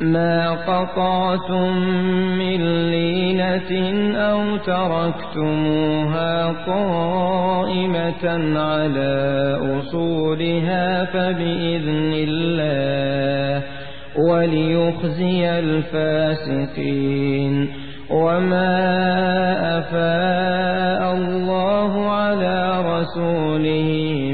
ما قطعتم من لينة أو تركتموها قائمة على أصولها فبإذن الله وليخزي الفاسقين وما أفاء الله على رسوله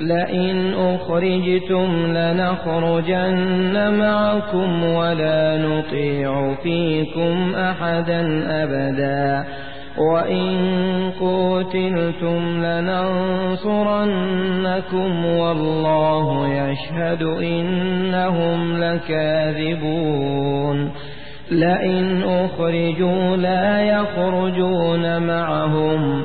لئن أخرجتم لنخرجن معكم ولا نطيع فيكم أحدا أبدا. وإن قتلتم لننصرنكم والله يشهد إنهم لكاذبون. لئن أخرجوا لا يخرجون معهم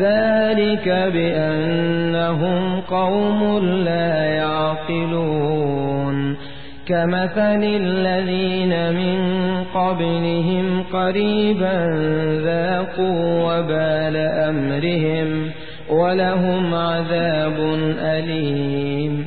ذلك بأنهم قوم لا يعقلون. كمثل الذين من قبلهم قريبا ذاقوا وبال أمرهم ولهم عذاب أليم.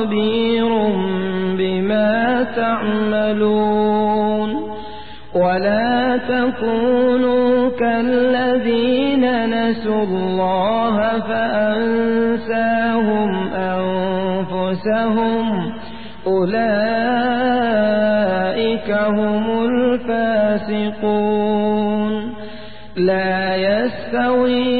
خبير بما تعملون ولا تكونوا كالذين نسوا الله فأنساهم أنفسهم أولئك هم الفاسقون لا يستوي